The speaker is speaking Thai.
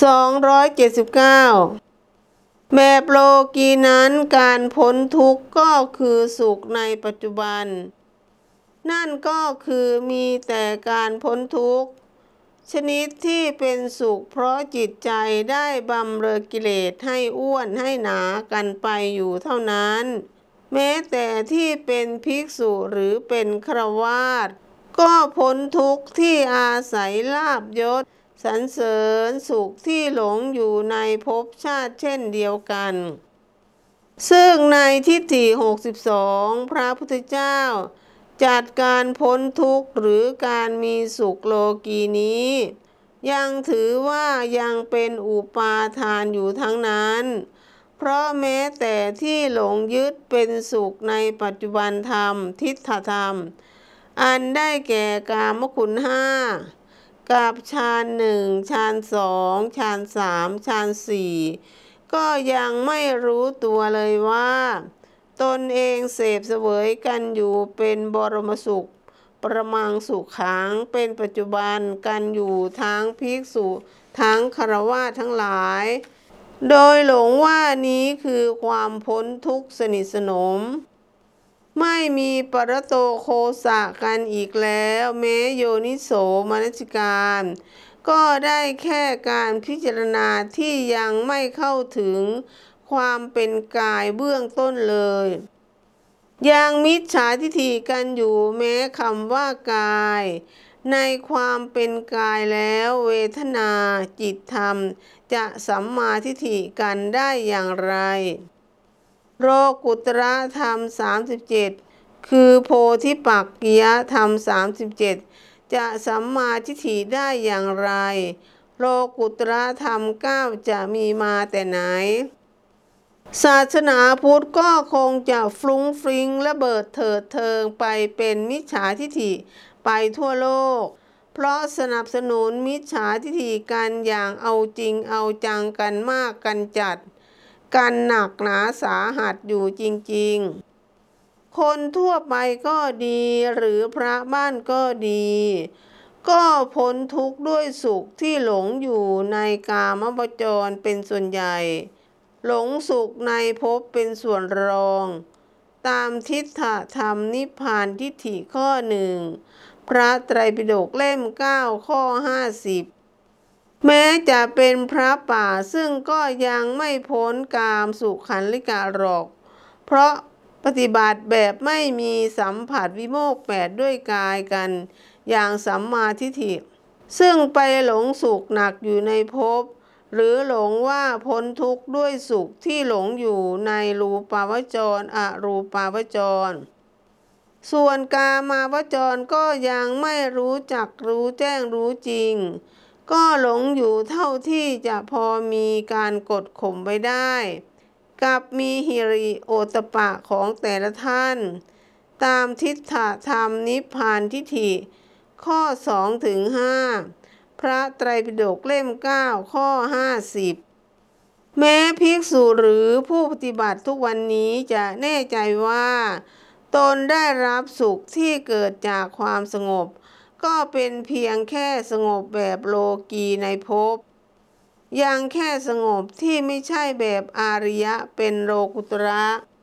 279 แบบโลกีนั้นการพ้นทุกข์ก็คือสุขในปัจจุบัน นั่นก็คือมีแต่การพ้นทุกข์ ชนิดที่เป็นสุขเพราะจิตใจได้บำเรอกิเลสให้อ้วนให้หนากันไปอยู่เท่านั้น แม้แต่ที่เป็นภิกษุหรือเป็นครวาสก็พ้นทุกข์ที่อาศัยลาบยศ สรรเสริญสุขที่หลงอยู่ในภพชาติเช่นเดียวกัน ซึ่งในทิฏฐิ62 พระพุทธเจ้า จัดการพ้นทุกข์หรือการมีสุขโลกีนี้ ยังถือว่ายังเป็นอุปาทานอยู่ทั้งนั้น เพราะแม้แต่ที่หลงยึดเป็นสุขในปัจจุบันธรรมทิฏฐธรรม อันได้แก่กามคุณห้า กับฌานหนึ่งฌานสองฌานสามฌานสี่ก็ยังไม่รู้ตัวเลยว่า ตนเองเสพเสวยกันอยู่เป็นบรมสุข ประมังสุขขังเป็นปัจจุบันกันอยู่ทั้งภิกษุทั้งคารวะทั้งหลาย โดยหลงว่านี้คือความพ้นทุกข์สนิทสนม ไม่มีปรโตโคสะกันอีกแล้ว แม้โยนิโสมนสิการ ก็ได้แค่การพิจารณาที่ยังไม่เข้าถึงความเป็นกายเบื้องต้นเลย ยังมิจฉาทิฏฐิกันอยู่แม้คำว่ากาย ในความเป็นกายแล้วเวทนาจิตธรรม จะสัมมาทิฏฐิกันได้อย่างไร โรกุตระธรรม 37 คือโพธิปักกิยธรรม 37 จะสัมมาทิฏฐิได้อย่างไร โลกุตระธรรม 9 จะมีมาแต่ไหน ศาสนาพุทธก็คงจะฟรุ้งฟริ้งระเบิดเถิดเทิงไปเป็นมิจฉาทิฏฐิไปทั่วโลก เพราะสนับสนุนมิจฉาทิฏฐิกันอย่างเอาจริงเอาจังกันมากกันจัด กันหนักหนาสาหัสอยู่จริง ๆ คนทั่วไปก็ดีหรือพระบ้านก็ดี ก็พ้นทุกข์ด้วยสุขที่หลงอยู่ในกามวจรเป็นส่วนใหญ่ หลงสุขในภพเป็นส่วนรอง ตามทิฏฐธรรมนิพพานทิฏฐิข้อหนึ่งพระไตรปิฎกเล่ม 9 ข้อ 50 แม้จะเป็นพระป่าซึ่งก็ยังไม่พ้นกามสุขันลิกาหรอก เพราะปฏิบัติแบบไม่มีสัมผัสวิโมกข์แปดด้วยกายกัน อย่างสัมมาทิฏฐิ ซึ่งไปหลงสุขหนักอยู่ในภพหรือหลงว่าพ้นทุกข์ด้วยสุขที่หลงอยู่ในรูปาวจรอรูปาวจร ส่วนกามาวจรก็ยังไม่รู้จักรู้แจ้งรู้จริง ก็หลงอยู่เท่าที่จะพอมีการกดข่มไว้ได้ กับมีฮิริโอตปะของแต่ละท่าน ตามทิฏฐธรรมนิพพานทิฏฐิ ข้อ2ถึง5พระไตรปิฎกเล่ม 9 ข้อ 50 แม้ภิกษุหรือผู้ปฏิบัติทุกวันนี้จะแน่ใจว่า ตนได้รับสุขที่เกิดจากความสงบ ก็เป็นเพียงแค่สงบแบบโลกีในภพยังแค่สงบที่ไม่ใช่แบบอาริยะเป็นโลกุตระ